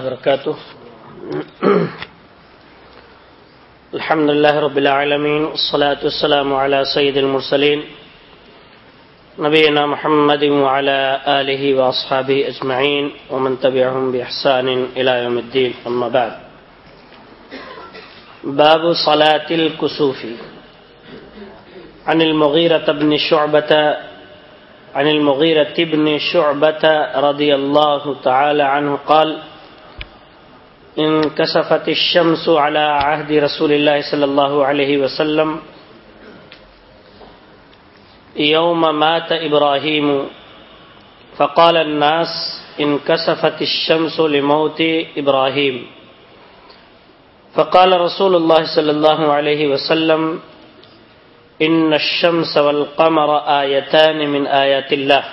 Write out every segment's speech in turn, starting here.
وبركاته. الحمد لله رب العالمين، والصلاة والسلام على سيد المرسلين، نبينا محمد وعلى آله وأصحابه أجمعين، ومن تبعهم بإحسان إلى يوم الدين، أما بعد. باب صلاة الكسوف. عن المغيرة بن شعبة، عن المغيرة بن شعبة رضي الله تعالى عنه قال انكسفت الشمس على عهد رسول الله صلى الله عليه وسلم يوم مات إبراهيم فقال الناس انكسفت الشمس لموت إبراهيم فقال رسول الله صلى الله عليه وسلم إن الشمس والقمر آيتان من آيات الله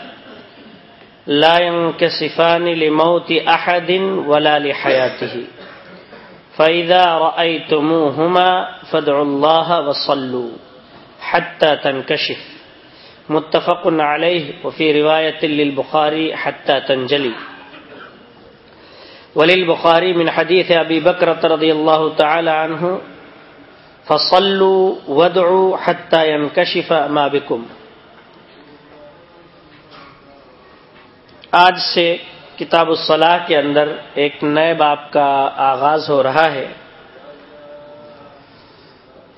لا ينكسفان لموت أحد ولا لحياته. فإذا رأيتموهما فادعوا الله وصلوا حتى تنكشف. متفق عليه وفي رواية للبخاري حتى تنجلي. وللبخاري من حديث أبي بكرة رضي الله تعالى عنه، فصلوا وادعوا حتى ينكشف ما بكم. آج سے کتاب الصلاح کے اندر ایک نئے باپ کا آغاز ہو رہا ہے۔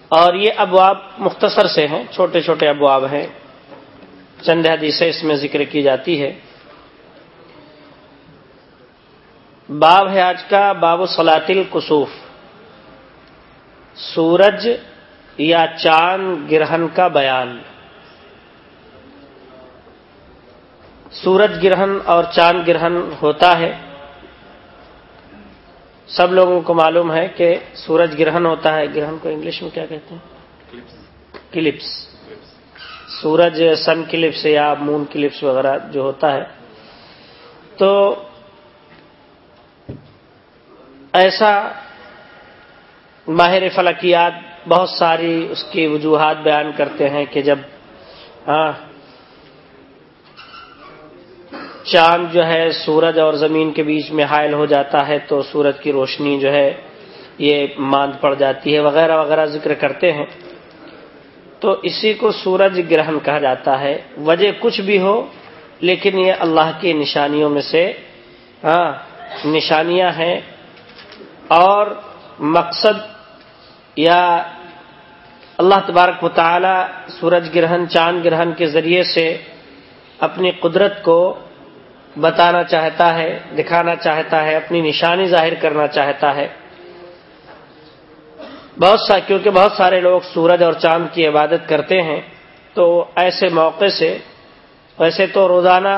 اور یہ ابواب مختصر سے ہیں، چھوٹے چھوٹے ابواب ہیں۔ چند حدیثیں اس میں ذکر کی جاتی ہے باب ہے آج کا باب سلاطل کسوف سورج یا چاند گرہن کا بیان۔ سورج گرہن اور چاند گرہن ہوتا ہے۔ سب لوگوں کو معلوم ہے کہ سورج گرہن ہوتا ہے۔ گرہن کو انگلش میں کیا کہتے ہیں؟ کلپس۔ سورج سن کلپس یا مون کلپس وغیرہ جو ہوتا ہے۔ تو ایسا ماہر فلکیات بہت ساری اس کی وجوہات بیان کرتے ہیں کہ جب ہاں چاند جو ہے سورج اور زمین کے بیچ میں حائل ہو جاتا ہے تو سورج کی روشنی جو ہے یہ ماند پڑ جاتی ہے، وغیرہ وغیرہ ذکر کرتے ہیں۔ تو اسی کو سورج گرہن کہا جاتا ہے۔ وجہ کچھ بھی ہو، لیکن یہ اللہ کی نشانیوں میں سے ہاں نشانیاں ہیں۔ اور مقصد یا اللہ تبارک و تعالی سورج گرہن، چاند گرہن کے ذریعے سے اپنی قدرت کو بتانا چاہتا ہے، دکھانا چاہتا ہے، اپنی نشانی ظاہر کرنا چاہتا ہے۔ بہت سا، کیونکہ بہت سارے لوگ سورج اور چاند کی عبادت کرتے ہیں، تو ایسے موقع سے، ویسے تو روزانہ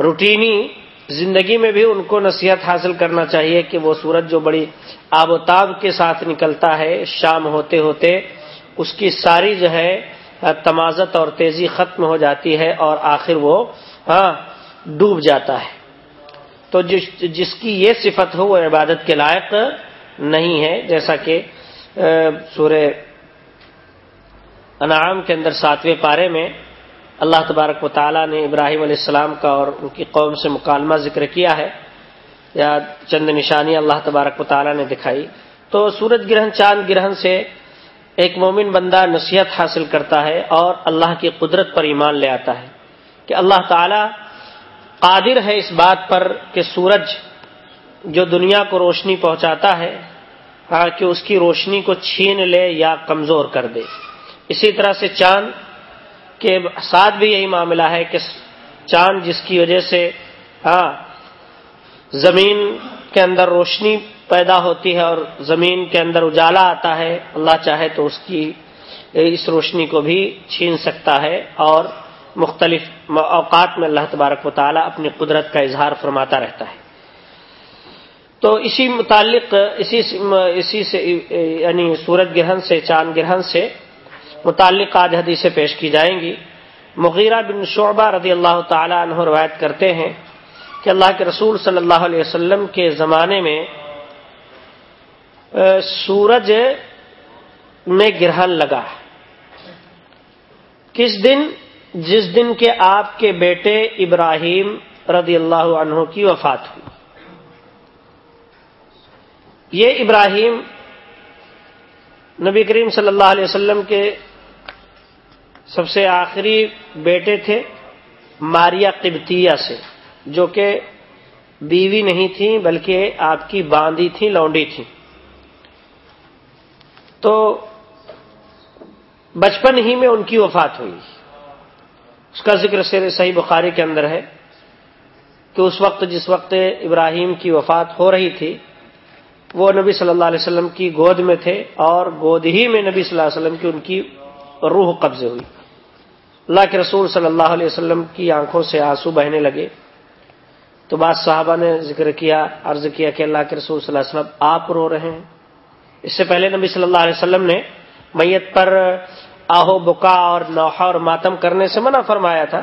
روٹینی زندگی میں بھی ان کو نصیحت حاصل کرنا چاہیے کہ وہ سورج جو بڑی آب و تاب کے ساتھ نکلتا ہے، شام ہوتے ہوتے اس کی ساری جو ہے، تمازت اور تیزی ختم ہو جاتی ہے اور آخر وہ ہاں ڈوب جاتا ہے۔ تو جس جس کی یہ صفت ہو وہ عبادت کے لائق نہیں ہے۔ جیسا کہ سورہ انعام کے اندر ساتویں پارے میں اللہ تبارک و تعالیٰ نے ابراہیم علیہ السلام کا اور ان کی قوم سے مکالمہ ذکر کیا ہے۔ یا چند نشانی اللہ تبارک و تعالیٰ نے دکھائی۔ تو سورج گرہن، چاند گرہن سے ایک مومن بندہ نصیحت حاصل کرتا ہے اور اللہ کی قدرت پر ایمان لے آتا ہے کہ اللہ تعالیٰ قادر ہے اس بات پر کہ سورج جو دنیا کو روشنی پہنچاتا ہے کہ اس کی روشنی کو چھین لے یا کمزور کر دے۔ اسی طرح سے چاند کے ساتھ بھی یہی معاملہ ہے کہ چاند جس کی وجہ سے ہاں زمین کے اندر روشنی پیدا ہوتی ہے اور زمین کے اندر اجالا آتا ہے، اللہ چاہے تو اس کی اس روشنی کو بھی چھین سکتا ہے اور مختلف اوقات میں اللہ تبارک و تعالیٰ اپنی قدرت کا اظہار فرماتا رہتا ہے۔ تو اسی متعلق، اسی اسی سے یعنی سورج گرہن سے، چاند گرہن سے متعلق آج حدیثیں پیش کی جائیں گی۔ مغیرہ بن شعبہ رضی اللہ تعالی عنہ روایت کرتے ہیں کہ اللہ کے رسول صلی اللہ علیہ وسلم کے زمانے میں سورج میں گرہن لگا۔ کس دن؟ جس دن کے آپ کے بیٹے ابراہیم رضی اللہ عنہ کی وفات ہوئی۔ یہ ابراہیم نبی کریم صلی اللہ علیہ وسلم کے سب سے آخری بیٹے تھے، ماریا قبطیہ سے، جو کہ بیوی نہیں تھی، بلکہ آپ کی باندھی تھی، لونڈی تھی۔ تو بچپن ہی میں ان کی وفات ہوئی۔ اس کا ذکر سیر صحیح بخاری کے اندر ہے کہ اس وقت جس وقت ابراہیم کی وفات ہو رہی تھی، وہ نبی صلی اللہ علیہ وسلم کی گود میں تھے اور گود ہی میں نبی صلی اللہ علیہ وسلم کی ان کی روح قبضے ہوئی۔ اللہ کے رسول صلی اللہ علیہ وسلم کی آنکھوں سے آنسو بہنے لگے۔ تو بعض صحابہ نے ذکر کیا، عرض کیا کہ اللہ کے رسول صلی اللہ علیہ وسلم، آپ رو رہے ہیں۔ اس سے پہلے نبی صلی اللہ علیہ وسلم نے میت پر آہو، بکا اور نوحا اور ماتم کرنے سے منع فرمایا تھا۔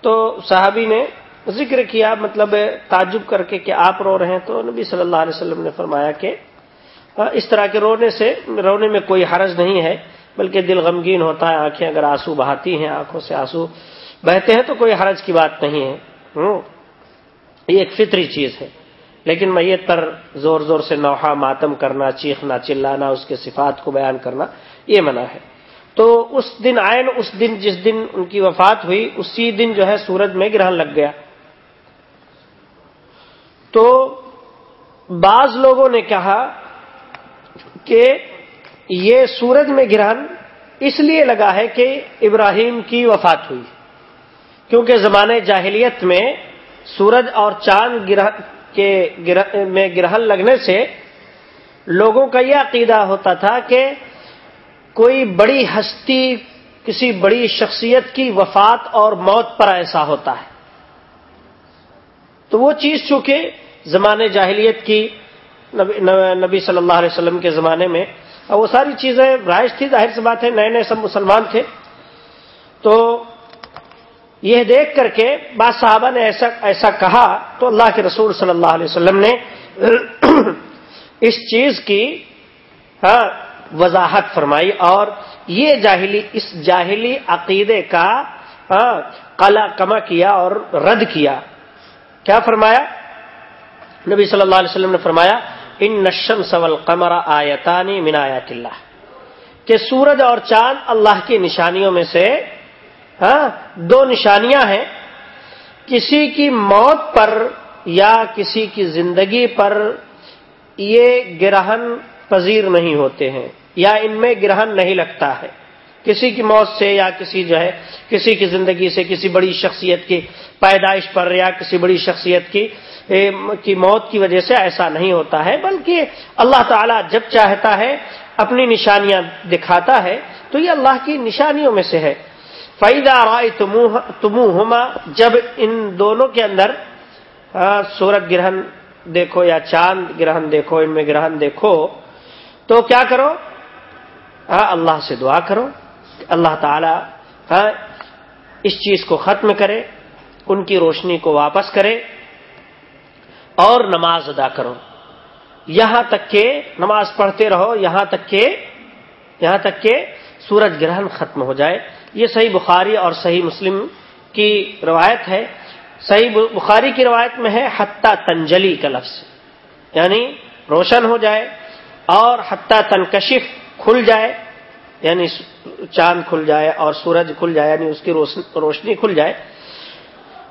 تو صحابی نے ذکر کیا مطلب تعجب کر کے کہ آپ رو رہے ہیں۔ تو نبی صلی اللہ علیہ وسلم نے فرمایا کہ ہاں، اس طرح کے رونے سے، رونے میں کوئی حرج نہیں ہے، بلکہ دل غمگین ہوتا ہے، آنکھیں اگر آنسو بہاتی ہیں، آنکھوں سے آنسو بہتے ہیں، تو کوئی حرج کی بات نہیں ہے۔ یہ ایک فطری چیز ہے۔ لیکن میت پر زور زور سے نوحہ، ماتم کرنا، چیخنا، چلانا، اس کے صفات کو بیان کرنا، یہ منع ہے۔ تو اس دن آئے اس دن جس دن ان کی وفات ہوئی، اسی دن جو ہے سورج میں گرہن لگ گیا۔ تو بعض لوگوں نے کہا کہ یہ سورج میں گرہن اس لیے لگا ہے کہ ابراہیم کی وفات ہوئی۔ کیونکہ زمانے جاہلیت میں سورج اور چاند گرہ، کے میں گرہن لگنے سے لوگوں کا یہ عقیدہ ہوتا تھا کہ کوئی بڑی ہستی، کسی بڑی شخصیت کی وفات اور موت پر ایسا ہوتا ہے۔ تو وہ چیز چونکہ زمانے جاہلیت کی، نبی صلی اللہ علیہ وسلم کے زمانے میں وہ ساری چیزیں رائج تھی، ظاہر سی بات ہے، نئے نئے سب مسلمان تھے۔ تو یہ دیکھ کر کے بعض صحابہ نے ایسا ایسا کہا، تو اللہ کے رسول صلی اللہ علیہ وسلم نے اس چیز کی ہاں وضاحت فرمائی اور یہ جاہلی، اس جاہلی عقیدے کا ہاں، کلا کما کیا اور رد کیا۔ کیا فرمایا؟ نبی صلی اللہ علیہ وسلم نے فرمایا، ان نشم سول قمر آیتانی من آیات اللہ. کہ سورج اور چاند اللہ کی نشانیوں میں سے ہاں، دو نشانیاں ہیں۔ کسی کی موت پر یا کسی کی زندگی پر یہ گرہن پذیر نہیں ہوتے ہیں یا ان میں گرہن نہیں لگتا ہے۔ کسی کی موت سے یا کسی جو ہے، کسی کی زندگی سے کسی بڑی شخصیت کی پیدائش پر یا کسی بڑی شخصیت کی کی موت کی وجہ سے ایسا نہیں ہوتا ہے، بلکہ اللہ تعالیٰ جب چاہتا ہے، اپنی نشانیاں دکھاتا ہے، تو یہ اللہ کی نشانیوں میں سے ہے۔ فائدہ رائے تمہ جب ان دونوں کے اندر سورج گرہن دیکھو یا چاند گرہن دیکھو، ان میں گرہن دیکھو تو کیا کرو؟ اللہ سے دعا کرو اللہ تعالی اس چیز کو ختم کرے، ان کی روشنی کو واپس کرے اور نماز ادا کرو۔ یہاں تک کہ نماز پڑھتے رہو، یہاں تک کہ، یہاں تک کہ سورج گرہن ختم ہو جائے۔ یہ صحیح بخاری اور صحیح مسلم کی روایت ہے۔ صحیح بخاری کی روایت میں ہے حتہ تنجلی کا لفظ یعنی روشن ہو جائے۔ اور حتہ تنکشف کھل جائے یعنی چاند کھل جائے اور سورج کھل جائے یعنی اس کی روشنی کھل جائے۔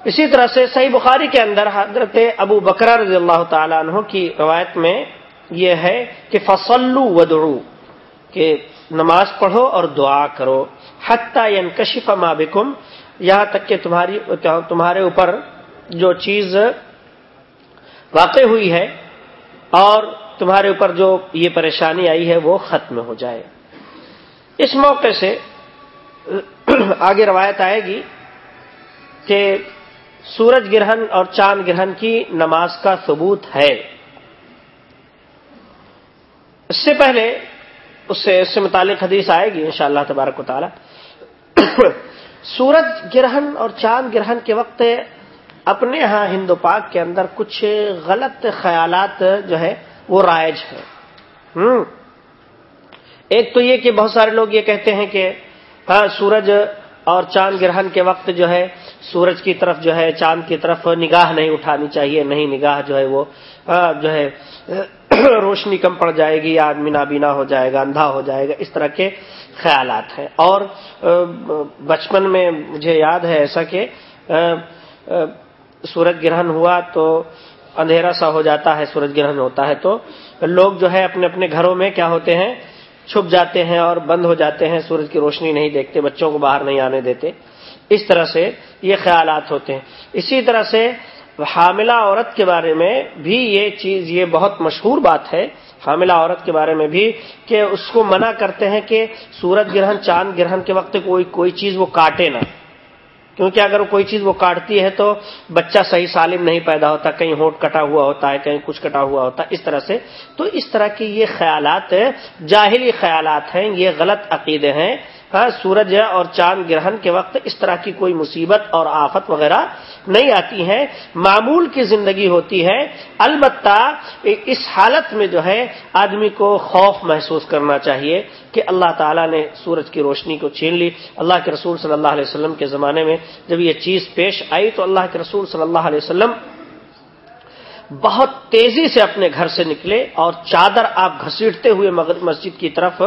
اسی طرح سے صحیح بخاری کے اندر حضرت ابو بکرا رضی اللہ تعالیٰ عنہ کی روایت میں یہ ہے کہ فصلو ودعو کہ نماز پڑھو اور دعا کرو۔ حتیٰ ینکشف ما بکم یہاں تک کہ تمہاری، تمہارے اوپر جو چیز واقع ہوئی ہے اور تمہارے اوپر جو یہ پریشانی آئی ہے وہ ختم ہو جائے۔ اس موقع سے آگے روایت آئے گی کہ سورج گرہن اور چاند گرہن کی نماز کا ثبوت ہے۔ اس سے پہلے اس سے اس سے متعلق حدیث آئے گی انشاءاللہ تبارک و تعالی۔ سورج گرہن اور چاند گرہن کے وقت اپنے ہاں ہندو پاک کے اندر کچھ غلط خیالات جو ہے وہ رائج ہے۔ ایک تو یہ کہ بہت سارے لوگ یہ کہتے ہیں کہ ہاں سورج اور چاند گرہن کے وقت جو ہے، سورج کی طرف جو ہے، چاند کی طرف نگاہ نہیں اٹھانی چاہیے، نہیں نگاہ جو ہے وہ جو ہے، روشنی کم پڑ جائے گی، یا آدمی نابینا ہو جائے گا، اندھا ہو جائے گا، اس طرح کے خیالات ہیں۔ اور بچپن میں مجھے یاد ہے ایسا کہ سورج گرہن ہوا تو اندھیرا سا ہو جاتا ہے، سورج گرہن ہوتا ہے تو لوگ جو ہے اپنے اپنے گھروں میں کیا ہوتے ہیں، چھپ جاتے ہیں اور بند ہو جاتے ہیں، سورج کی روشنی نہیں دیکھتے، بچوں کو باہر نہیں آنے دیتے۔ اس طرح سے یہ خیالات ہوتے ہیں۔ اسی طرح سے حاملہ عورت کے بارے میں بھی یہ چیز، یہ بہت مشہور بات ہے۔ حاملہ عورت کے بارے میں بھی کہ اس کو منع کرتے ہیں کہ سورج گرہن، چاند گرہن کے وقت کوئی کوئی چیز وہ کاٹے نہ۔ کیونکہ اگر کوئی چیز وہ کاٹتی ہے تو بچہ صحیح سالم نہیں پیدا ہوتا، کہیں ہوٹ کٹا ہوا ہوتا ہے، کہیں کچھ کٹا ہوا ہوتا ہے، اس طرح سے۔ تو اس طرح کی یہ خیالات جاہلی خیالات ہیں، یہ غلط عقیدے ہیں۔ ہاں، سورج اور چاند گرہن کے وقت اس طرح کی کوئی مصیبت اور آفت وغیرہ نہیں آتی ہے معمول کی زندگی ہوتی ہے۔ البتہ اس حالت میں جو ہے، آدمی کو خوف محسوس کرنا چاہیے کہ اللہ تعالیٰ نے سورج کی روشنی کو چھین لی۔ اللہ کے رسول صلی اللہ علیہ وسلم کے زمانے میں جب یہ چیز پیش آئی تو اللہ کے رسول صلی اللہ علیہ وسلم بہت تیزی سے اپنے گھر سے نکلے اور چادر آپ گھسیٹتے ہوئے مسجد کی طرف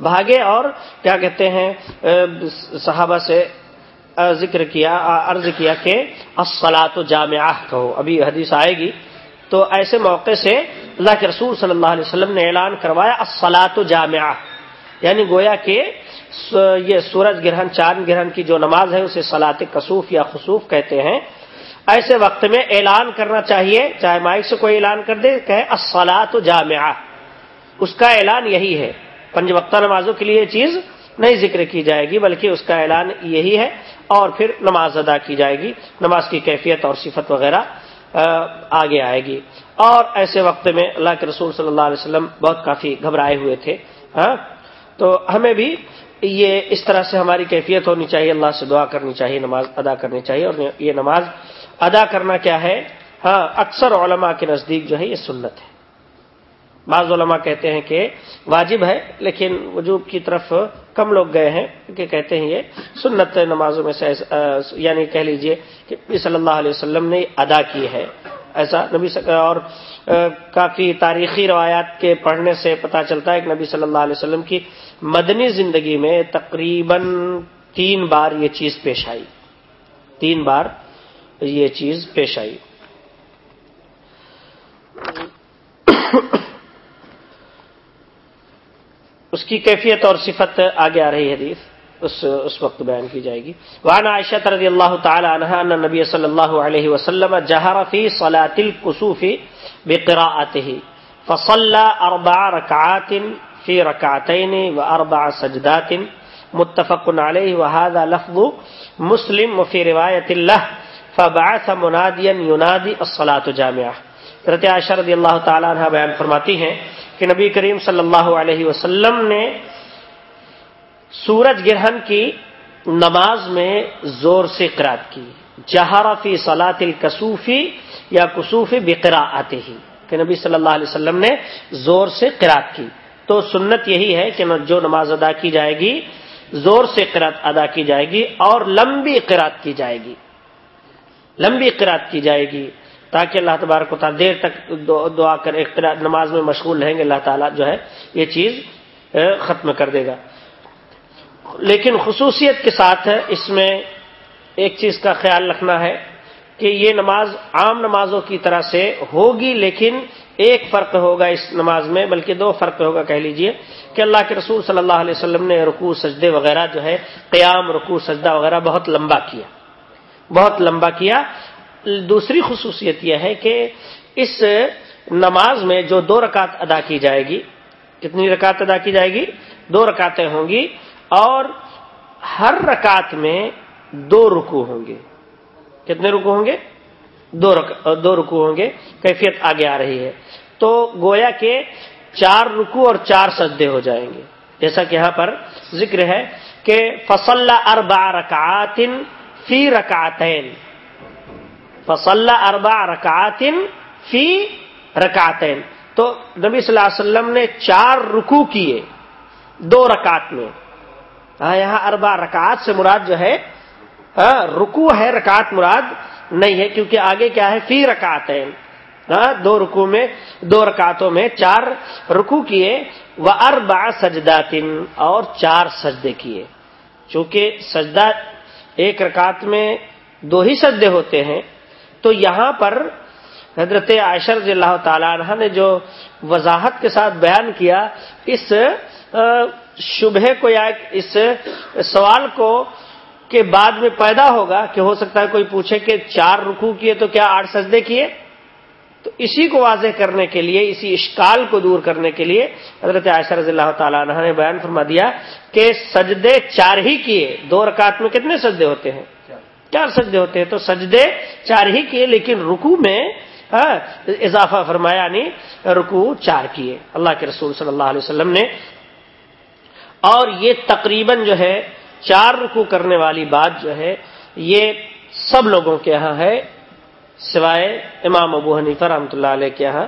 بھاگے اور کیا کہتے ہیں صحابہ سے ذکر کیا عرض کیا کہ اسلاط و جامعہ، کہو، ابھی حدیث آئے گی۔ تو ایسے موقع سے اللہ کے رسول صلی اللہ علیہ وسلم نے اعلان کروایا اسلاط و جامعہ۔ یعنی گویا کہ یہ سورج گرہن، چاند گرہن کی جو نماز ہے، اسے سلاط کسوف یا خصوف کہتے ہیں۔ ایسے وقت میں اعلان کرنا چاہیے، چاہے مائک سے کوئی اعلان کر دے کہ جامعہ۔ اس کا اعلان یہی ہے۔ پنج وقتہ نمازوں کے لیے یہ چیز نہیں ذکر کی جائے گی، بلکہ اس کا اعلان یہی ہے اور پھر نماز ادا کی جائے گی۔ نماز کی کیفیت اور صفت وغیرہ آگے آئے گی۔ اور ایسے وقت میں اللہ کے رسول صلی اللہ علیہ وسلم بہت کافی گھبرائے ہوئے تھے ہاں؟ تو ہمیں بھی یہ اس طرح سے ہماری کیفیت ہونی چاہیے، اللہ سے دعا کرنی چاہیے، نماز ادا کرنی چاہیے اور یہ نماز ادا کرنا کیا ہے؟ ہاں اکثر علماء کے نزدیک جو ہے یہ سنت ہے۔ بعض علماء کہتے ہیں کہ واجب ہے، لیکن وجوب کی طرف کم لوگ گئے ہیں کہ کہتے ہیں یہ سنت نمازوں میں سے یعنی کہہ لیجیے کہ صلی اللہ علیہ وسلم نے ادا کی ہے۔ ایسا نبی اور کافی تاریخی روایات کے پڑھنے سے پتا چلتا ہے کہ نبی صلی اللہ علیہ وسلم کی مدنی زندگی میں تقریباً تین بار یہ چیز پیش آئی۔ تین بار یہ چیز پیش آئی۔ اس کی کیفیت اور صفت آگے آ رہی حدیث۔ اس اس وقت بیان کی جائے گی۔ وعن عائشہ رضی اللہ تعالی عنہ ان نبی صلی اللہ علیہ وسلم جہر فی صلاة القصوف بقراءته، فصلى اربع رکعات فی رکعتین و اربع سجدات، متفق علیہ، وهذا لفظ مسلم، وفی روایت اللہ فبعث منادیا یونادی الصلاۃ جامعہ حضرت عائشہ رضی اللہ تعالی عنہ بیان فرماتی ہیں کہ نبی کریم صلی اللہ علیہ وسلم نے سورج گرہن کی نماز میں زور سے قرات کی۔ جہارا فی صلاۃ الکسوفی یا کسوفی بقرا آتے ہی کہ نبی صلی اللہ علیہ وسلم نے زور سے قرات کی۔ تو سنت یہی ہے کہ جو نماز ادا کی جائے گی، زور سے قرات ادا کی جائے گی اور لمبی قرات کی جائے گی۔ لمبی قرات کی جائے گی تاکہ اللہ تبارک و تعالیٰ دیر تک دعا کر نماز میں مشغول رہیں گے، اللہ تعالیٰ جو ہے یہ چیز ختم کر دے گا۔ لیکن خصوصیت کے ساتھ اس میں ایک چیز کا خیال رکھنا ہے کہ یہ نماز عام نمازوں کی طرح سے ہوگی، لیکن ایک فرق ہوگا اس نماز میں، بلکہ دو فرق ہوگا، کہہ لیجیے کہ اللہ کے رسول صلی اللہ علیہ وسلم نے رکوع، سجدے وغیرہ جو ہے، قیام، رکوع، سجدہ وغیرہ بہت لمبا کیا۔ بہت لمبا کیا۔ دوسری خصوصیت یہ ہے کہ اس نماز میں جو دو رکعت ادا کی جائے گی، کتنی رکعت ادا کی جائے گی؟ دو رکعتیں ہوں گی اور ہر رکعت میں دو رکو ہوں گے۔ کتنے رکو ہوں گے؟ دو دو رکو ہوں گے۔ کیفیت آگے آ رہی ہے۔ تو گویا کے چار رکو اور چار سجدے ہو جائیں گے۔ جیسا کہ یہاں پر ذکر ہے کہ فصل اربع رکعات فی رکعتین۔ فصل اربع رکعات فی رکعتین۔ تو نبی صلی اللہ علیہ وسلم نے چار رکو کیے دو رکعت میں۔ ہاں یہاں اربع رکعات سے مراد جو ہے رکو ہے، رکعت مراد نہیں ہے، کیونکہ آگے کیا ہے؟ فی رکعتین۔ دو رکو میں، دو رکعتوں میں چار رکو کیے۔ وہ اربا سجداتن اور چار سجدے کیے۔ چونکہ سجدہ ایک رکعت میں دو ہی سجدے ہوتے ہیں، تو یہاں پر حضرت عائشہ رضی اللہ تعالی عنہ نے جو وضاحت کے ساتھ بیان کیا، اس شبہ کو یا اس سوال کو کے بعد میں پیدا ہوگا کہ ہو سکتا ہے کوئی پوچھے کہ چار رکو کیے تو کیا آٹھ سجدے کیے؟ تو اسی کو واضح کرنے کے لیے، اسی اشکال کو دور کرنے کے لیے حضرت عائشہ رضی اللہ تعالیٰ عنہ نے بیان فرما دیا کہ سجدے چار ہی کیے، دو رکعت میں کتنے سجدے ہوتے ہیں؟ چار سجدے ہوتے ہیں، تو سجدے چار ہی کیے، لیکن رکو میں ہاں، اضافہ فرمایا یعنی نہیں رکو چار کیے۔ اللہ کے رسول صلی اللہ علیہ وسلم نے، اور یہ تقریباً جو ہے، چار رکو کرنے والی بات جو ہے، یہ سب لوگوں کے یہاں ہے۔ سوائے امام ابو حنیفہ رحمۃ اللہ علیہ کے یہاں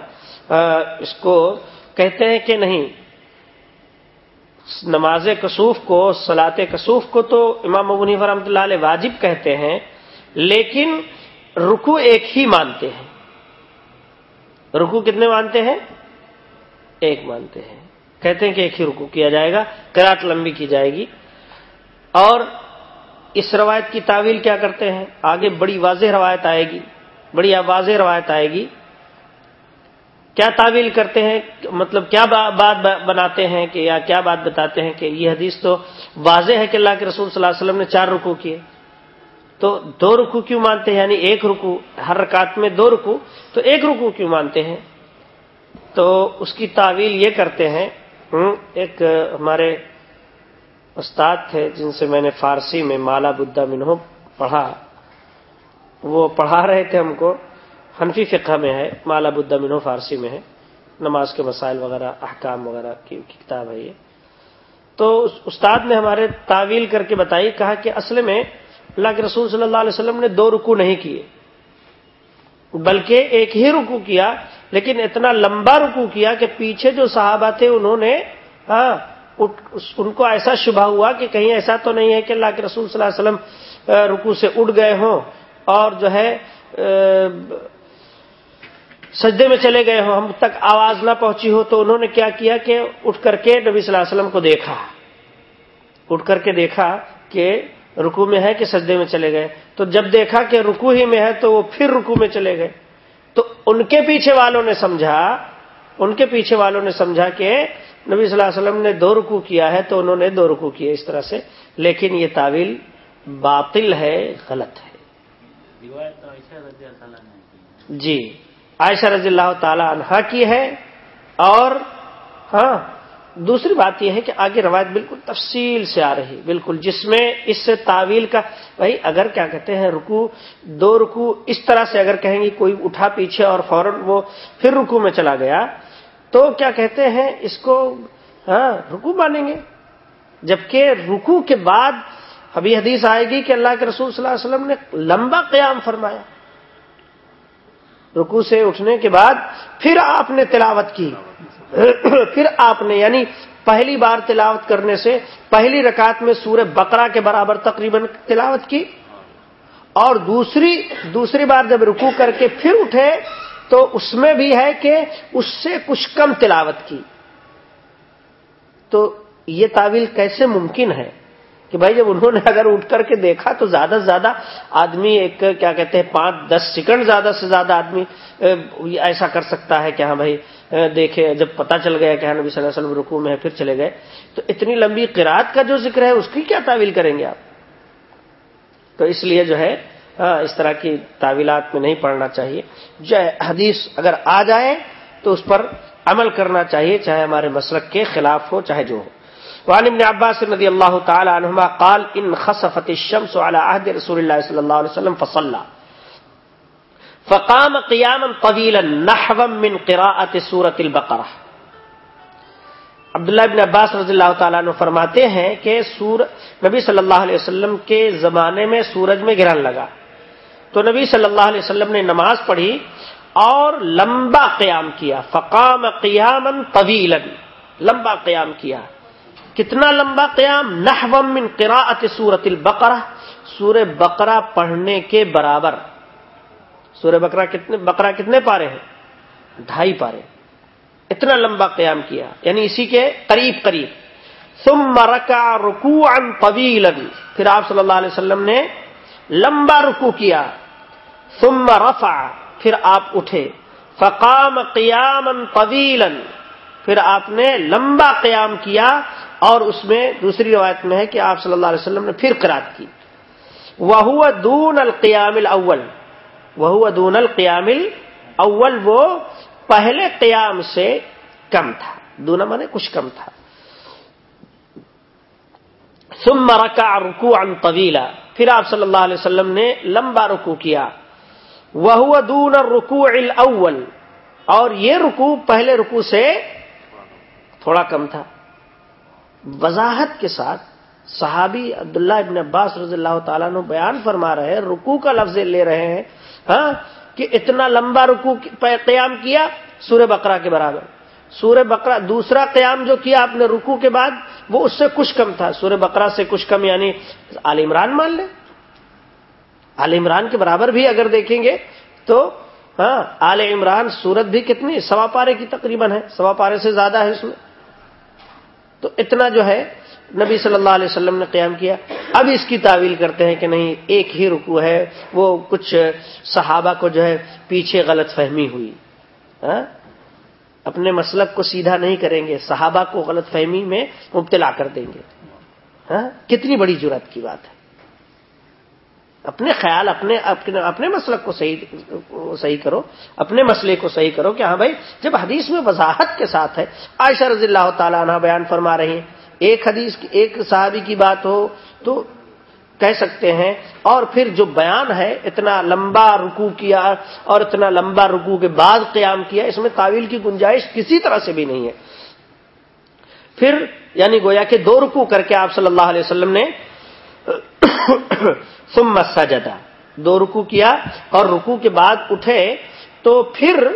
اس کو کہتے ہیں کہ نہیں، نماز کسوف کو سلاط کسوف کو تو امام ابو حنیفہ رحمۃ اللہ علیہ واجب کہتے ہیں، لیکن رکو ایک ہی مانتے ہیں۔ رکو کتنے مانتے ہیں؟ ایک مانتے ہیں۔ کہتے ہیں کہ ایک ہی رکو کیا جائے گا کراٹ لمبی کی جائے گی۔ اور اس روایت کی تعویل کیا کرتے ہیں؟ آگے بڑی واضح روایت آئے گی۔ بڑی واضح روایت آئے گی۔ کیا تعویل کرتے ہیں؟ مطلب کیا بات بناتے ہیں کہ یا کیا بات بتاتے ہیں کہ یہ حدیث تو واضح ہے کہ اللہ کے رسول صلی اللہ علیہ وسلم نے چار رکو کیے۔ تو دو رکو کیوں مانتے ہیں؟ یعنی ایک رکو ہر رکعت میں دو رکو تو ایک رکو کیوں مانتے ہیں؟ تو اس کی تعویل یہ کرتے ہیں۔ ایک ہمارے استاد تھے جن سے میں نے فارسی میں مالا بدھا منہو پڑھا۔ وہ پڑھا رہے تھے ہم کو، حنفی فقہ میں ہے، مالا بدھا منہو فارسی میں ہے، نماز کے مسائل وغیرہ، احکام وغیرہ کی کتاب ہے یہ۔ تو استاد نے ہمارے تعویل کر کے بتائی، کہا کہ اصل میں اللہ کے رسول صلی اللہ علیہ وسلم نے دو رکو نہیں کیے۔ بلکہ ایک ہی رکو کیا، لیکن اتنا لمبا رکو کیا کہ پیچھے جو صحابہ تھے، انہوں نے ہاں ان کو ایسا شبہ ہوا کہ کہیں ایسا تو نہیں ہے کہ اللہ کے رسول صلی اللہ علیہ وسلم رکو سے اٹھ گئے ہوں۔ اور جو ہے سجدے میں چلے گئے ہوں ہم تک آواز نہ پہنچی ہو، تو انہوں نے کیا کیا کہ اٹھ کر کے نبی صلی اللہ علیہ وسلم کو دیکھا۔ اٹھ کر کے دیکھا کہ رکو میں ہے کہ سجدے میں چلے گئے۔ تو جب دیکھا کہ رکو ہی میں ہے، تو وہ پھر رکو میں چلے گئے۔ تو ان کے پیچھے والوں نے سمجھا، ان کے پیچھے والوں نے سمجھا کہ نبی صلی اللہ علیہ وسلم نے دو رکو کیا ہے، تو انہوں نے دو رکو کیے اس طرح سے۔ لیکن یہ تعویل باطل ہے، غلط ہے۔ جی عائشہ رضی اللہ تعالی عنہا کی ہے اور ہاں دوسری بات یہ ہے کہ آگے روایت بالکل تفصیل سے آ رہی، بالکل جس میں اس سے تعویل کا، بھائی اگر کیا کہتے ہیں رکو دو رکو اس طرح سے اگر کہیں گے کوئی اٹھا پیچھے اور فوراً وہ پھر رکو میں چلا گیا، تو کیا کہتے ہیں اس کو ہاں رکو مانیں گے۔ جبکہ رکو کے بعد ابھی حدیث آئے گی کہ اللہ کے رسول صلی اللہ علیہ وسلم نے لمبا قیام فرمایا۔ رکو سے اٹھنے کے بعد پھر آپ نے تلاوت کی۔ پھر آپ نے یعنی پہلی بار تلاوت کرنے سے پہلی رکعت میں سورہ بقرہ کے برابر تقریباً تلاوت کی۔ اور دوسری دوسری بار جب رکو کر کے پھر اٹھے تو اس میں بھی ہے کہ اس سے کچھ کم تلاوت کی۔ تو یہ تعویل کیسے ممکن ہے؟ کہ بھائی جب انہوں نے اگر اٹھ کر کے دیکھا تو زیادہ سے زیادہ آدمی ایک کیا کہتے ہیں پانچ دس سیکنڈ زیادہ سے زیادہ آدمی ایسا کر سکتا ہے کہ ہاں بھائی دیکھے، جب پتا چل گیا کہ ہاں نبی صلی اللہ علیہ وسلم رکو میں پھر چلے گئے۔ تو اتنی لمبی قرآد کا جو ذکر ہے، اس کی کیا تعویل کریں گے آپ؟ تو اس لیے جو ہے اس طرح کی تعویلات میں نہیں پڑھنا چاہیے۔ جو حدیث اگر آ جائے تو اس پر عمل کرنا چاہیے، چاہے ہمارے مسلک کے خلاف ہو، چاہے جو ہو۔ وعن ابن عباس رضی اللہ تعالی عنہما قال، ان خصفت الشمس على عهد رسول الله صلی اللہ علیہ وسلم فصلى فقام قیاما طویلا نحوا من قراءة سورة البقرہ. عبداللہ بن عباس رضی اللہ تعالیٰ عنہ فرماتے ہیں کہ سور، نبی صلی اللہ علیہ وسلم کے زمانے میں سورج میں گرہن لگا۔ تو نبی صلی اللہ علیہ وسلم نے نماز پڑھی اور لمبا قیام کیا۔ فقام قیاما طویلا، لمبا قیام کیا۔ کتنا لمبا قیام؟ نحوم من قراءت سورت البقرہ سور بقرہ پڑھنے کے برابر. سورہ بقرہ کتنے بقرہ کتنے پارے ہیں؟ ڈھائی پارے. اتنا لمبا قیام کیا. یعنی اسی کے قریب قریب. ثم رکع رکوعا طویلا. پھر آپ صلی اللہ علیہ وسلم نے لمبا رکو کیا. ثم رفع. پھر آپ اٹھے. فقام قیاما طویلا. پھر آپ نے لمبا قیام کیا. اور اس میں دوسری روایت میں ہے کہ آپ صلی اللہ علیہ وسلم نے پھر قرات کی۔ وہ دون القیام الاول وہ دون القیام الاول وہ پہلے قیام سے کم تھا۔ دونا مانے کچھ کم تھا۔ ثم رکع رکوعا طویلا پھر آپ صلی اللہ علیہ وسلم نے لمبا رکو کیا۔ وہ دون الرکوع الاول اور یہ رکو پہلے رکو سے تھوڑا کم تھا۔ وضاحت کے ساتھ صحابی عبداللہ ابن عباس رضی اللہ تعالیٰ نے بیان فرما رہے ہیں رکو کا لفظ لے رہے ہیں ہاں کہ اتنا لمبا رکو قیام کیا سورہ بقرہ کے برابر۔ سورہ بقرہ دوسرا قیام جو کیا آپ نے رکو کے بعد، وہ اس سے کچھ کم تھا۔ سورہ بقرہ سے کچھ کم یعنی عال عمران مان لیں۔ عال عمران کے برابر بھی اگر دیکھیں گے تو ہاں آل عمران سورت بھی کتنی، سوا پارے کی تقریباً ہے، سوا پارے سے زیادہ ہے اس میں۔ تو اتنا جو ہے، نبی صلی اللہ علیہ وسلم نے قیام کیا۔ اب اس کی تعویل کرتے ہیں کہ نہیں، ایک ہی رکو ہے۔ وہ کچھ صحابہ کو جو ہے پیچھے غلط فہمی ہوئی۔ ہاں؟ اپنے مسلک کو سیدھا نہیں کریں گے، صحابہ کو غلط فہمی میں مبتلا کر دیں گے۔ ہاں؟ کتنی بڑی جرت کی بات ہے۔ اپنے خیال، اپنے اپنے مسلک کو صحیح صحیح کرو، اپنے مسئلے کو صحیح کرو کہ ہاں بھائی، جب حدیث میں وضاحت کے ساتھ ہے، عائشہ رضی اللہ تعالیٰ عنہ بیان فرما رہی ہیں، ایک حدیث ایک صحابی کی بات ہو تو کہہ سکتے ہیں، اور پھر جو بیان ہے، اتنا لمبا رکو کیا اور اتنا لمبا رکو کے بعد قیام کیا، اس میں تعویل کی گنجائش کسی طرح سے بھی نہیں ہے۔ پھر یعنی گویا کہ دو رکو کر کے آپ صلی اللہ علیہ وسلم نے ثم سجدہ دو رکو کیا اور رکو کے بعد اٹھے تو پھر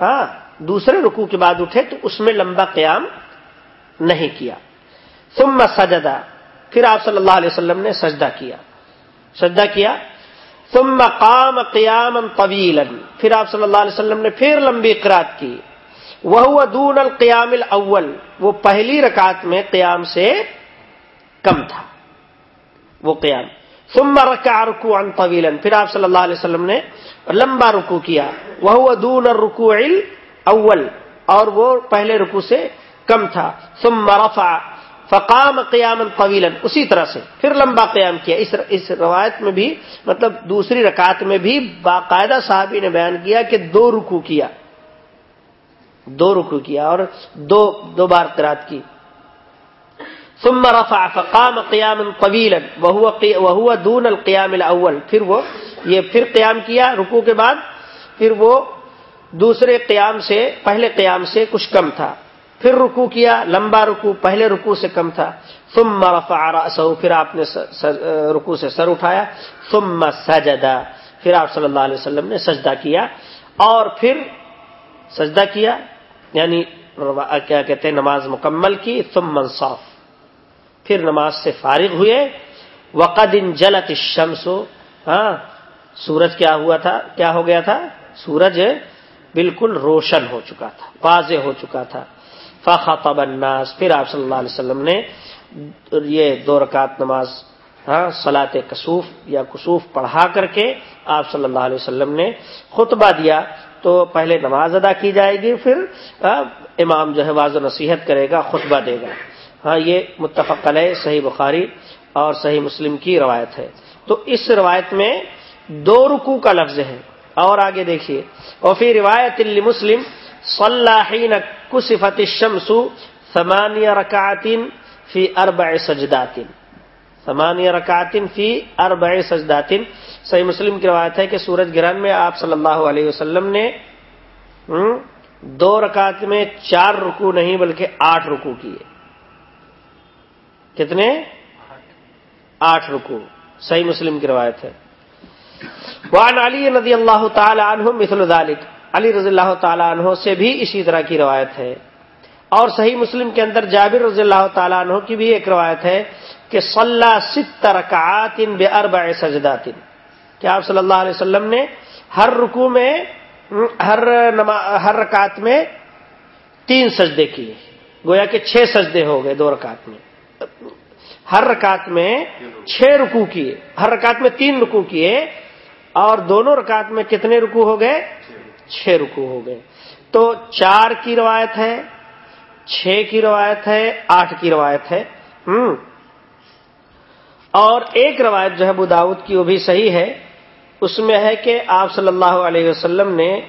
ہاں دوسرے رکو کے بعد اٹھے تو اس میں لمبا قیام نہیں کیا۔ ثم سجدہ پھر آپ صلی اللہ علیہ وسلم نے سجدہ کیا۔ سجدہ کیا۔ ثم قام قیام طویلا۔ پھر آپ صلی اللہ علیہ وسلم نے پھر لمبی قرات کی۔ وہ دون القیام الاول۔ وہ پہلی رکعت میں قیام سے کم تھا۔ وہ قیام۔ ثم رکع رکوعا طویلا۔ پھر آپ صلی اللہ علیہ وسلم نے لمبا رکو کیا۔ وہ دون الرکوع الاول اور وہ پہلے رکو سے کم تھا۔ ثم رفع۔ فقام قیام طویلا۔ اسی طرح سے۔ پھر لمبا قیام کیا۔ اس اس روایت میں بھی مطلب دوسری رکعت میں بھی باقاعدہ صحابی نے بیان کیا کہ دو رکو کیا۔ دو رکو کیا اور دو دو بار قرات کی۔ ثم رفع فقام قیام طویلا وهو دون القیام الاول پھر وہ یہ پھر قیام کیا رکو کے بعد؟ پھر وہ دوسرے قیام سے، پہلے قیام سے کچھ کم تھا۔ پھر رکو کیا، لمبا رکو پہلے رکو سے کم تھا۔ ثم رفع رأسه، پھر آپ نے رکو سے سر اٹھایا۔ ثم سجدہ پھر آپ صلی اللہ علیہ وسلم نے سجدہ کیا۔ اور پھر سجدہ کیا یعنی کیا کہتے ہیں، نماز مکمل کی، ثم منصاف پھر نماز سے فارغ ہوئے۔ وقد ان جلت الشمس۔ ہاں سورج کیا ہوا تھا؟ کیا ہو گیا تھا؟ سورج بالکل روشن ہو چکا تھا، واضح ہو چکا تھا۔ فخطب الناس۔ پھر آپ صلی اللہ علیہ وسلم نے یہ دو رکعت نماز ہاں سلاط کسوف یا کسوف پڑھا کر کے آپ صلی اللہ علیہ وسلم نے خطبہ دیا۔ تو پہلے نماز ادا کی جائے گی، پھر ہاں، امام جو ہے، واضح نصیحت کرے گا، خطبہ دے گا۔ ہاں یہ متفق علیہ، صحیح بخاری اور صحیح مسلم کی روایت ہے۔ تو اس روایت میں دو رکو کا لفظ ہے۔ اور آگے دیکھیے۔ اور پھر روایت مسلم صلاحین کسفت الشمس ثمانیہ رکعتن فی اربع سجداتن ثمانیہ رکعتن فی اربع سجداتن صحیح مسلم کی روایت ہے کہ سورج گرہن میں آپ صلی اللہ علیہ وسلم نے دو رکعت میں چار رکو نہیں بلکہ آٹھ رکو کیے۔ کتنے؟ آٹھ رکو صحیح مسلم کی روایت ہے۔ وعن علی رضی اللہ تعالی عنہ مثل ذالک علی رضی اللہ تعالیٰ عنہ سے بھی اسی طرح کی روایت ہے۔ اور صحیح مسلم کے اندر جابر رضی اللہ تعالیٰ عنہ کی بھی ایک روایت ہے کہ صلاح ست رکعات بے اربع سجدات۔ کہ آپ صلی اللہ علیہ وسلم نے ہر رکو میں، ہر ہر رکعت میں تین سجدے کیے۔ گویا کہ چھ سجدے ہو گئے دو رکعت میں۔ ہر رکعت میں چھ رکو کیے۔ ہر رکعت میں تین رکو کیے۔ اور دونوں رکعت میں کتنے رکو ہو گئے؟ چھ رکو ہو گئے۔ تو چار کی روایت ہے، چھ کی روایت ہے، آٹھ کی روایت ہے۔ ہوں اور ایک روایت جو ہے بداؤت کی، وہ بھی صحیح ہے۔ اس میں ہے کہ آپ صلی اللہ علیہ وسلم نے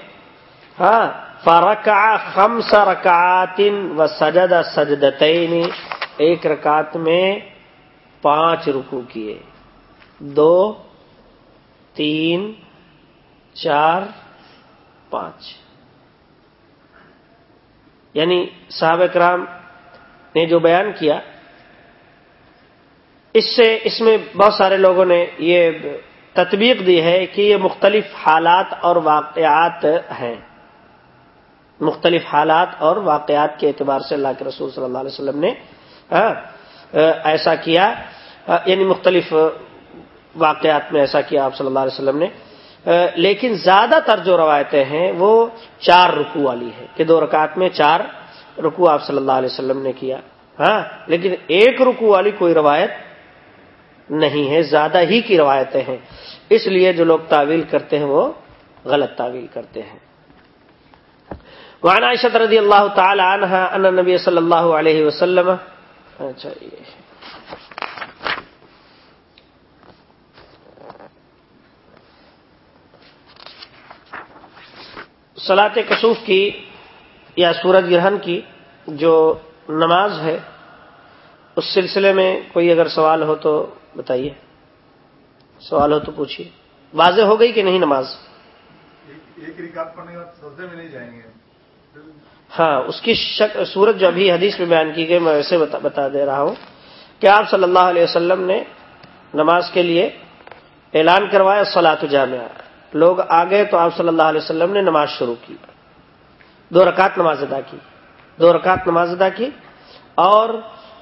ہاں فرکا خمس رکعتن و سجد سجدتین ایک رکعت میں پانچ رکو کیے۔ دو، تین، چار، پانچ۔ یعنی صحابہ کرام نے جو بیان کیا، اس سے اس میں بہت سارے لوگوں نے یہ تطبیق دی ہے کہ یہ مختلف حالات اور واقعات ہیں۔ مختلف حالات اور واقعات کے اعتبار سے اللہ کے رسول صلی اللہ علیہ وسلم نے ہاں، ایسا کیا یعنی مختلف واقعات میں ایسا کیا آپ صلی اللہ علیہ وسلم نے۔ لیکن زیادہ تر جو روایتیں ہیں وہ چار رکو والی ہے کہ دو رکعت میں چار رکو آپ صلی اللہ علیہ وسلم نے کیا۔ ہاں لیکن ایک رکو والی کوئی روایت نہیں ہے، زیادہ ہی کی روایتیں ہیں۔ اس لیے جو لوگ تعویل کرتے ہیں وہ غلط تعویل کرتے ہیں۔ وعن عائشة رضی اللہ تعالی عنہ ان نبی صلی اللہ علیہ وسلم اچھا سلاط کسوف کی یا سورج گرہن کی جو نماز ہے، اس سلسلے میں کوئی اگر سوال ہو تو بتائیے۔ سوال ہو تو پوچھیے۔ واضح ہو گئی کہ نہیں نماز؟ ایک ریکارڈ پڑھنے کے بعد سجدے میں نہیں جائیں گے۔ ہاں اس کی شک، صورت جو ابھی حدیث میں بیان کی گئی، میں ویسے بتا دے رہا ہوں کہ آپ صلی اللہ علیہ وسلم نے نماز کے لیے اعلان کروایا سلاۃ جامعہ۔ لوگ آ گئے تو آپ صلی اللہ علیہ وسلم نے نماز شروع کی۔ دو رکعت نماز ادا کی۔ دو رکعت نماز ادا کی اور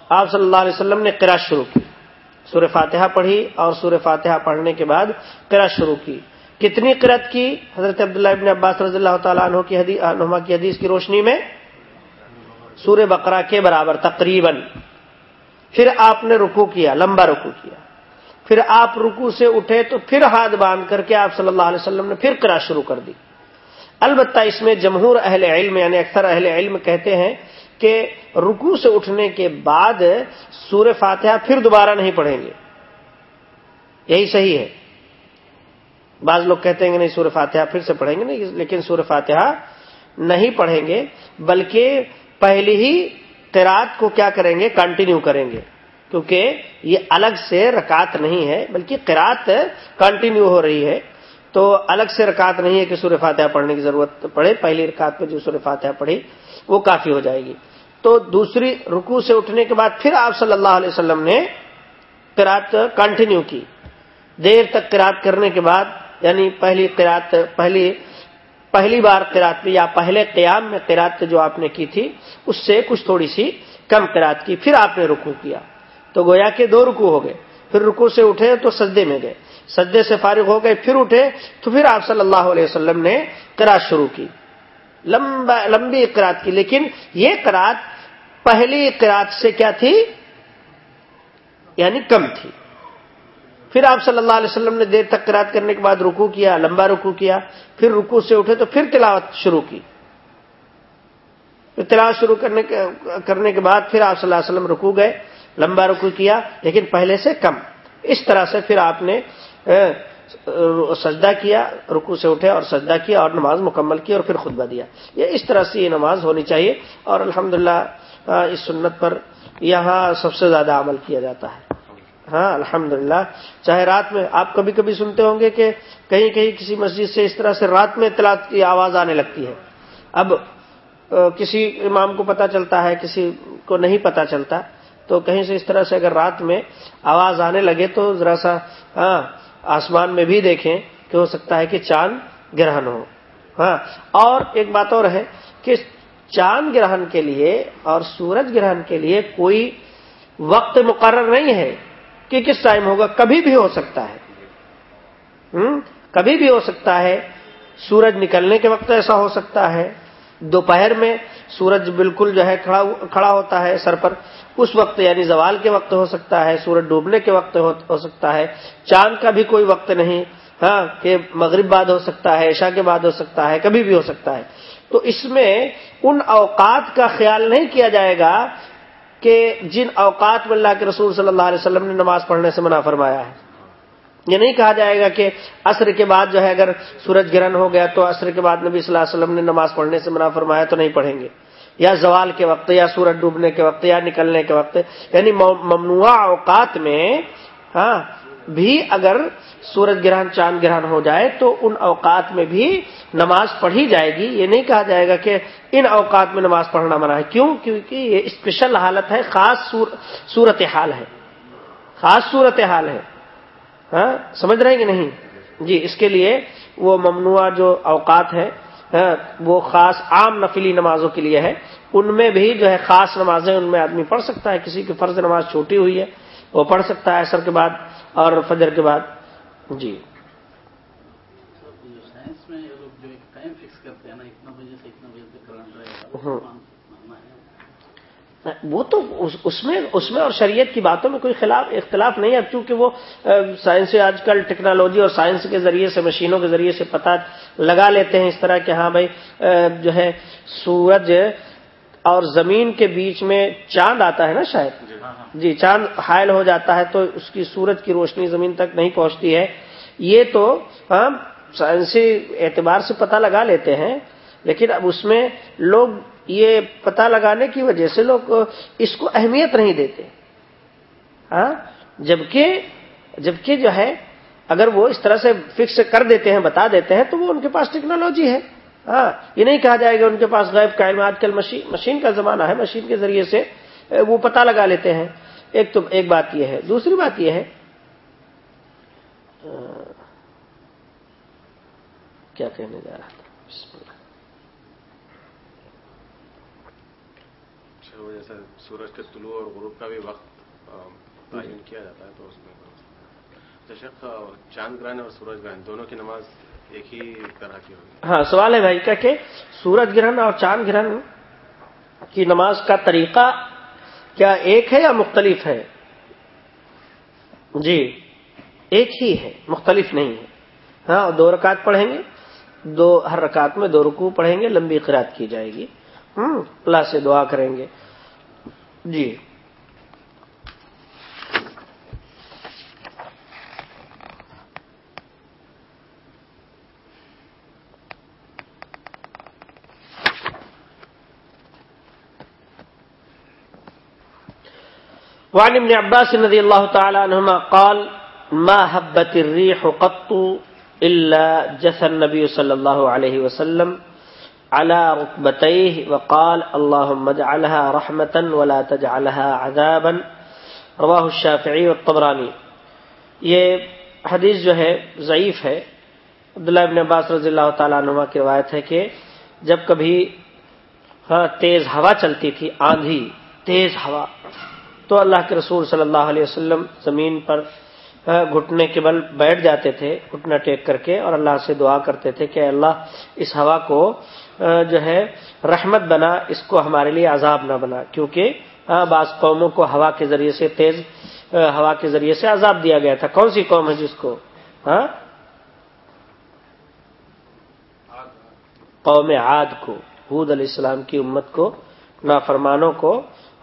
آپ صلی اللہ علیہ وسلم نے قرآ شروع کی۔ سورہ فاتحہ پڑھی اور سورہ فاتحہ پڑھنے کے بعد قرآ شروع کی۔ کتنی قرت کی؟ حضرت عبداللہ ابن عباس رضی اللہ تعالیٰ عنہ کی حدیث کی حدیث کی روشنی میں سورہ بقرہ کے برابر تقریباً۔ پھر آپ نے رکو کیا، لمبا رکو کیا۔ پھر آپ رکو سے اٹھے تو پھر ہاتھ باندھ کر کے آپ صلی اللہ علیہ وسلم نے پھر کرا شروع کر دی۔ البتہ اس میں جمہور اہل علم یعنی اکثر اہل علم کہتے ہیں کہ رکو سے اٹھنے کے بعد سور فاتحہ پھر دوبارہ نہیں پڑھیں گے۔ یہی صحیح ہے۔ بعض لوگ کہتے ہیں کہ نہیں سور فاتحہ پھر سے پڑھیں گے، نہیں، لیکن سور فاتحہ نہیں پڑھیں گے، بلکہ پہلی ہی تیرات کو کیا کریں گے کنٹینیو کریں گے، کیونکہ یہ الگ سے رکعت نہیں ہے، بلکہ قرات کنٹینیو ہو رہی ہے۔ تو الگ سے رکعت نہیں ہے کہ سورہ فاتحہ پڑھنے کی ضرورت پڑے، پہلی رکعت پہ جو سورہ فاتحہ پڑھی، وہ کافی ہو جائے گی۔ تو دوسری رکو سے اٹھنے کے بعد پھر آپ صلی اللہ علیہ وسلم نے قرات کنٹینیو کی۔ دیر تک قرات کرنے کے بعد یعنی پہلی قرات پہلی پہلی بار قرات میں یا پہلے قیام میں قرات جو آپ نے کی تھی، اس سے کچھ تھوڑی سی کم قرات کی، پھر آپ نے رکو کیا۔ تو گویا کے دو رکو ہو گئے۔ پھر رکو سے اٹھے تو سجدے میں گئے۔ سجدے سے فارغ ہو گئے، پھر اٹھے تو پھر آپ صلی اللہ علیہ وسلم نے کراط شروع کی۔ لمبا، لمبی قرات کی۔ لیکن یہ قرات پہلی قرات سے کیا تھی؟ یعنی کم تھی۔ پھر آپ صلی اللہ علیہ وسلم نے دیر تک قرات کرنے کے بعد رکو کیا، لمبا رکو کیا، پھر رکو سے اٹھے تو پھر تلاوت شروع کی۔ تلاوت شروع کرنے کے بعد پھر آپ صلی اللہ علیہ وسلم رکو گئے، لمبا رکو کیا، لیکن پہلے سے کم۔ اس طرح سے پھر آپ نے سجدہ کیا رکو سے اٹھے اور سجدہ کیا اور نماز مکمل کی اور پھر خطبہ دیا۔ یہ اس طرح سے یہ نماز ہونی چاہیے اور الحمدللہ اس سنت پر یہاں سب سے زیادہ عمل کیا جاتا ہے۔ ہاں الحمد چاہے رات میں آپ کبھی کبھی سنتے ہوں گے کہ کہیں کہیں کسی مسجد سے اس طرح سے رات میں اطلاع کی آواز آنے لگتی ہے۔ اب کسی امام کو پتا چلتا ہے، کسی کو نہیں پتا چلتا۔ تو کہیں سے اس طرح سے اگر رات میں آواز آنے لگے تو ذرا سا ہاں آسمان میں بھی دیکھیں کہ ہو سکتا ہے کہ چاند گرہن ہو۔ ہاں اور ایک بات اور ہے کہ چاند گرہن کے لیے اور سورج گرہن کے لیے کوئی وقت مقرر نہیں ہے۔ کہ کس ٹائم ہوگا؟ کبھی بھی ہو سکتا ہے۔ کبھی بھی ہو سکتا ہے۔ سورج نکلنے کے وقت ایسا ہو سکتا ہے۔ دوپہر میں سورج بالکل جو ہے کھڑا ہوتا ہے سر پر۔ اس وقت یعنی زوال کے وقت ہو سکتا ہے، سورج ڈوبنے کے وقت ہو سکتا ہے۔ چاند کا بھی کوئی وقت نہیں۔ ہاں کہ مغرب بعد ہو سکتا ہے، عشاء کے بعد ہو سکتا ہے، کبھی بھی ہو سکتا ہے۔ تو اس میں ان اوقات کا خیال نہیں کیا جائے گا کہ جن اوقات میں اللہ کے رسول صلی اللہ علیہ وسلم نے نماز پڑھنے سے منع فرمایا ہے۔ یہ نہیں کہا جائے گا کہ عصر کے بعد جو ہے اگر سورج گرہن ہو گیا تو عصر کے بعد نبی صلی اللہ علیہ وسلم نے نماز پڑھنے سے منع فرمایا تو نہیں پڑھیں گے۔ یا زوال کے وقت یا سورج ڈوبنے کے وقت یا نکلنے کے وقت یعنی ممنوع اوقات میں ہاں بھی اگر سورج گرہن، چاند گرہن ہو جائے تو ان اوقات میں بھی نماز پڑھی جائے گی۔ یہ نہیں کہا جائے گا کہ ان اوقات میں نماز پڑھنا منع ہے۔ کیوں؟ کیونکہ یہ اسپیشل حالت ہے، خاص صورت حال ہے۔ خاص صورت حال ہے۔ ہاں؟ سمجھ رہے ہیں کہ نہیں؟ جی اس کے لیے وہ ممنوع جو اوقات ہے ہاں، وہ خاص عام نفلی نمازوں کے لیے ہے۔ ان میں بھی جو ہے خاص نمازیں ان میں آدمی پڑھ سکتا ہے۔ کسی کی فرض نماز چھوٹی ہوئی ہے، وہ پڑھ سکتا ہے اثر کے بعد اور فجر کے بعد۔ جی۔ ہاں۔ وہ تو اس میں اس میں اور شریعت کی باتوں میں کوئی خلاف اختلاف نہیں ہے۔ چونکہ وہ سائنس آج کل ٹیکنالوجی اور سائنس کے ذریعے سے مشینوں کے ذریعے سے پتہ لگا لیتے ہیں اس طرح کہ ہاں بھائی جو ہے، سورج اور زمین کے بیچ میں چاند آتا ہے نا شاید؟ جی, ہاں، ہاں۔ جی، چاند حائل ہو جاتا ہے تو اس کی سورج کی روشنی زمین تک نہیں پہنچتی ہے۔ یہ تو ہم سائنسی اعتبار سے پتہ لگا لیتے ہیں لیکن اب اس میں لوگ یہ پتہ لگانے کی وجہ سے لوگ اس کو اہمیت نہیں دیتے۔ ہاں جبکہ جبکہ جو ہے اگر وہ اس طرح سے فکس کر دیتے ہیں بتا دیتے ہیں تو وہ ان کے پاس ٹیکنالوجی ہے۔ ہاں یہ نہیں کہا جائے گا ان کے پاس غیب قائم آج کل مشین مشین کا زمانہ ہے، مشین کے ذریعے سے وہ پتہ لگا لیتے ہیں۔ ایک تو ایک بات یہ ہے۔ دوسری بات یہ ہے کیا کہنے جا رہا تھا؟ اچھا، سورج کے طلوع اور غروب کا بھی وقت تعین کیا جاتا ہے تو اس میں۔ اچھا، چاند گرہن اور سورج گرہن، دونوں کی نماز ایک ہی طرح کی ہوگی۔ ہاں سوال ہے بھائی کا کہ سورج گرہن اور چاند گرہن کی نماز کا طریقہ کیا ایک ہے یا مختلف ہے؟ جی ایک ہی ہے، مختلف نہیں ہے۔ ہاں دو رکعت پڑھیں گے، دو، ہر رکعت میں دو رکوع پڑھیں گے، لمبی قرات کی جائے گی۔ ہوں اللہ سے دعا کریں گے۔ جی۔ وعن ابن عباس رضي الله تعالى عنهما قال، ما هبت الريح قط إلا جث النبي صلى الله عليه وسلم على ركبتيه وقال اللهم اجعلها رحمة ولا تجعلها عذابا رواه الشافعي والطبراني یہ حدیث جو ہے ضعیف ہے۔ عبداللہ ابن عباس رضی اللہ تعالیٰ عنہ کی روایت ہے کہ جب کبھی ہاں، تیز ہوا چلتی تھی، آندھی، تیز ہوا۔ تو اللہ کے رسول صلی اللہ علیہ وسلم زمین پر گھٹنے کے بل بیٹھ جاتے تھے، گھٹنا ٹیک کر کے اور اللہ سے دعا کرتے تھے کہ اللہ، اس ہوا کو جو ہے، رحمت بنا، اس کو ہمارے لیے عذاب نہ بنا، کیونکہ بعض قوموں کو ہوا کے ذریعے سے تیز ہوا کے ذریعے سے عذاب دیا گیا تھا۔ کون سی قوم ہے جس کو؟ ہاں قوم عاد کو، حود علیہ السلام کی امت کو، نافرمانوں کو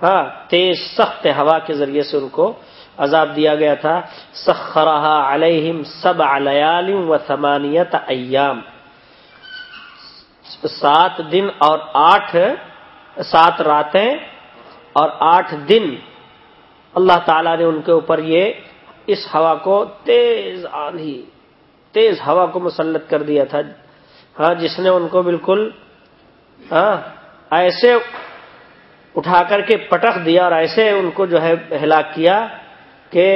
ہاں تیز، سخت ہوا کے ذریعے سے ان کو عذاب دیا گیا تھا۔ سخرہ علیہم سب و ثمانیت ایام۔ سات دن اور آٹھ، سات راتیں اور آٹھ دن۔ اللہ تعالی نے ان کے اوپر یہ اس ہوا کو تیز آندھی، تیز ہوا کو مسلط کر دیا تھا۔ ہاں جس نے ان کو بالکل ہاں ایسے اٹھا کر کے پٹخ دیا اور ایسے ان کو جو ہے ہلاک کیا کہ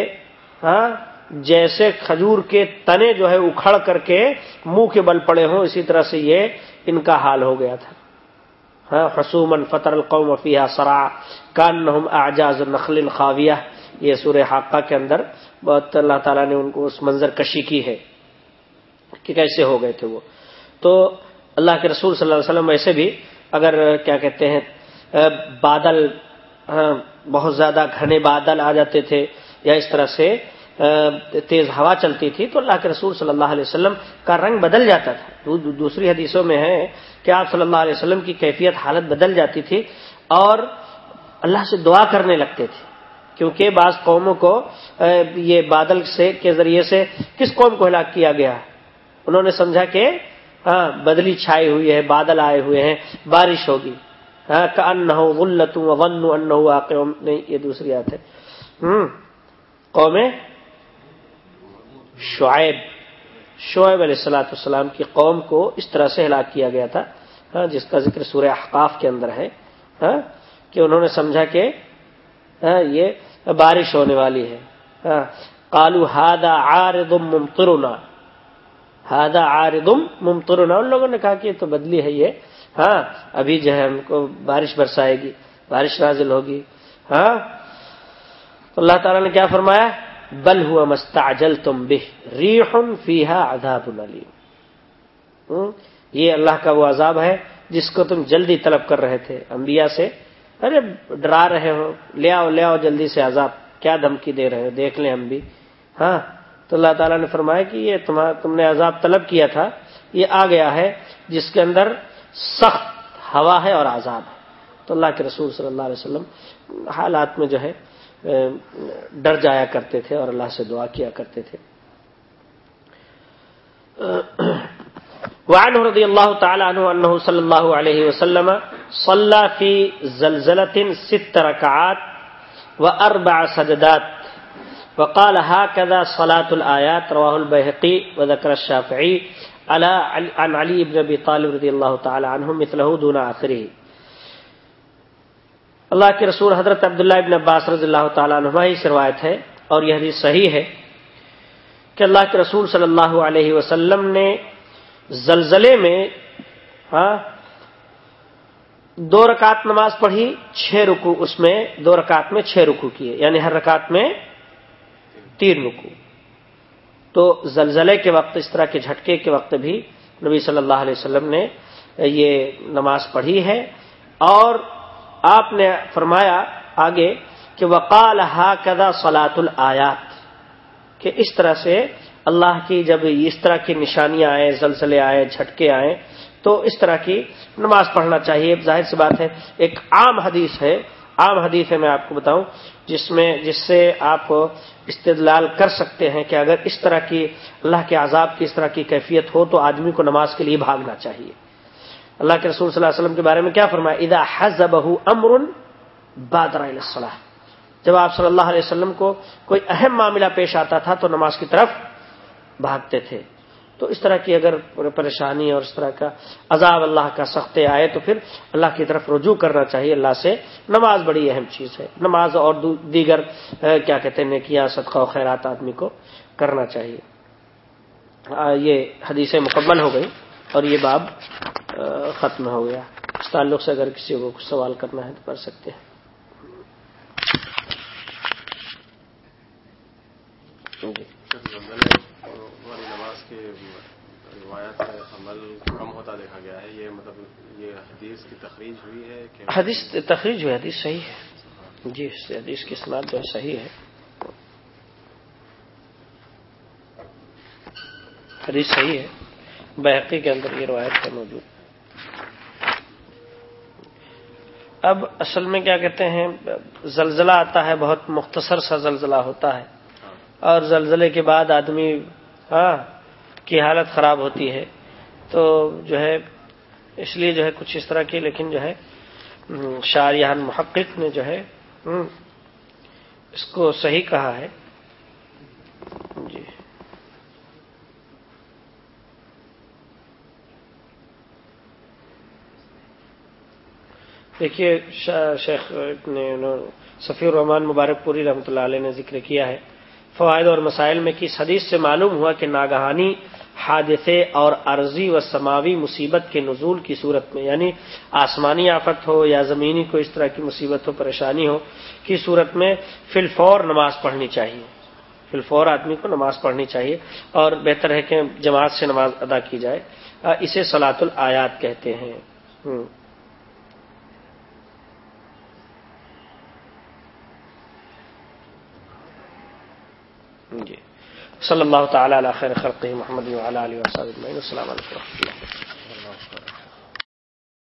ہاں جیسے کھجور کے تنے جو ہے اکھڑ کر کے منہ کے بل پڑے ہوں، اسی طرح سے یہ ان کا حال ہو گیا تھا۔ ہاں حسومن فطر القوم فیہ سرا کان اعجاز نخل خاویہ۔ یہ سورہ حاقہ کے اندر بہت اللہ تعالیٰ نے ان کو اس منظر کشی کی ہے کہ کیسے ہو گئے تھے وہ۔ تو اللہ کے رسول صلی اللہ علیہ وسلم ویسے بھی اگر کیا کہتے ہیں بادل بہت زیادہ گھنے بادل آ جاتے تھے یا اس طرح سے تیز ہوا چلتی تھی تو اللہ کے رسول صلی اللہ علیہ وسلم کا رنگ بدل جاتا تھا۔ دوسری حدیثوں میں ہے کہ آپ صلی اللہ علیہ وسلم کی کیفیت، حالت بدل جاتی تھی اور اللہ سے دعا کرنے لگتے تھے۔ کیونکہ بعض قوموں کو یہ بادل سے، کے ذریعے سے کس قوم کو ہلاک کیا گیا؟ انہوں نے سمجھا کہ ہاں بدلی چھائی ہوئی ہے، بادل آئے ہوئے ہیں، بارش ہوگی۔ ہاں ان ہو ون ان نہیں، یہ دوسری بات ہے۔ قوم شعیب شعیب علیہ السلاۃ السلام کی قوم کو اس طرح سے ہلاک کیا گیا تھا ہاں، جس کا ذکر سورہ احقاف کے اندر ہے ہاں، کہ انہوں نے سمجھا کہ ہاں، یہ بارش ہونے والی ہے۔ کالو ہادا آردم ممترنا ہادا آردم ممترنا ان لوگوں نے کہا کہ یہ تو بدلی ہے، یہ ہاں ابھی جو ہے ہم کو بارش برسائے گی، بارش نازل ہوگی۔ ہاں؟ اللہ تعالیٰ نے کیا فرمایا؟ بل ہوا مستعجل تم بہ ریحن فیحا عذاب العلیم یہ اللہ کا وہ عذاب ہے جس کو تم جلدی طلب کر رہے تھے انبیاء سے۔ ارے، ڈرا رہے ہو، لے آؤ لے آؤ جلدی سے عذاب۔ کیا دھمکی دے رہے ہو؟ دیکھ لیں ہم بھی۔ ہاں؟ تو اللہ تعالیٰ نے فرمایا کہ یہ تم نے عذاب طلب کیا تھا، یہ آ گیا ہے جس کے اندر سخت ہوا ہے اور عذاب ہے۔ تو اللہ کے رسول صلی اللہ علیہ وسلم حالات میں جو ہے، ڈر جایا کرتے تھے اور اللہ سے دعا کیا کرتے تھے۔ وعنه رضي الله تعالى عنه أنه صلى الله عليه وسلم صلى في زلزلة ست ركعات وأربع سجدات وقال هكذا صلاة الآيات رواه البيهقي وذكر الشافعي على عن علي بن أبي طالب رضي الله تعالى عنه مثله دون آخره. اللہ کے رسول حضرت عبداللہ ابن عباس رضی اللہ تعالیٰ عنہ ہی روایت ہے اور یہ حدیث صحیح ہے کہ اللہ کے رسول صلی اللہ علیہ وسلم نے زلزلے میں ہاں دو رکعت نماز پڑھی، چھ رکو اس میں، دو رکعت میں چھ رکو کیے یعنی ہر رکعت میں تین رکو تو زلزلے کے وقت، اس طرح کے جھٹکے کے وقت بھی نبی صلی اللہ علیہ وسلم نے یہ نماز پڑھی ہے۔ اور آپ نے فرمایا آگے کہ وقال ہا کدا سلاۃ الآیات کہ اس طرح سے اللہ کی جب اس طرح کی نشانیاں آئیں، زلزلے آئے جھٹکے آئیں، تو اس طرح کی نماز پڑھنا چاہیے۔ ظاہر سی بات ہے، ایک عام حدیث ہے عام حدیث ہے، میں آپ کو بتاؤں، جس میں، جس سے آپ استدلال کر سکتے ہیں کہ اگر اس طرح کی، اللہ کے عذاب کی اس طرح کی کیفیت ہو تو آدمی کو نماز کے لیے بھاگنا چاہیے۔ اللہ کے رسول صلی اللہ علیہ وسلم کے بارے میں کیا فرمایا؟ ادا حزب امر بادر جب آپ صلی اللہ علیہ وسلم کو کوئی اہم معاملہ پیش آتا تھا تو نماز کی طرف بھاگتے تھے۔ تو اس طرح کی اگر پریشانی اور اس طرح کا عذاب اللہ کا سخت آئے تو پھر اللہ کی طرف رجوع کرنا چاہیے، اللہ سے۔ نماز بڑی اہم چیز ہے۔ نماز اور دیگر کیا کہتے ہیں، نیکیاں، صدقہ و خیرات آدمی کو کرنا چاہیے۔ یہ حدیث مکمل ہو گئی اور یہ باب ختم ہو گیا۔ اس تعلق سے اگر کسی کو کچھ سوال کرنا ہے تو کر سکتے ہیں۔ جی۔ روایت عمل کم ہوتا دیکھا گیا ہے۔ یہ مطلب یہ حدیث کی تخریج ہوئی ہے کہ حدیث تخریج ہوئی حدیث صحیح ہے۔ جی حدیث کی اسناد جو ہے صحیح ہے۔ حدیث صحیح ہے۔ بحقی کے اندر یہ روایت ہے موجود۔ اب اصل میں کیا کہتے ہیں زلزلہ آتا ہے بہت مختصر سا زلزلہ ہوتا ہے۔ اور زلزلے کے بعد آدمی ہاں کی حالت خراب ہوتی ہے، تو جو ہے، اس لیے جو ہے کچھ اس طرح کی، لیکن جو ہے، شاریان محقق نے جو ہے اس کو صحیح کہا ہے۔ جی۔ دیکھیے شیخ نے سفیر الرحمان مبارک پوری رحمۃ اللہ علیہ نے ذکر کیا ہے۔ فوائد اور مسائل میں کس حدیث سے معلوم ہوا کہ ناگہانی، حادثے اور عرضی و سماوی مصیبت کے نزول کی صورت میں یعنی آسمانی آفت ہو یا زمینی کو اس طرح کی مصیبت ہو، پریشانی ہو، کی صورت میں فل فور نماز پڑھنی چاہیے۔ فور آدمی کو نماز پڑھنی چاہیے اور بہتر ہے کہ جماعت سے نماز ادا کی جائے۔ اسے سلاۃ الآیات کہتے ہیں۔ جی۔ صلی اللہ تعالی علی خیر خلقی محمد علیہ السلام علیکم و رحمۃ اللہ۔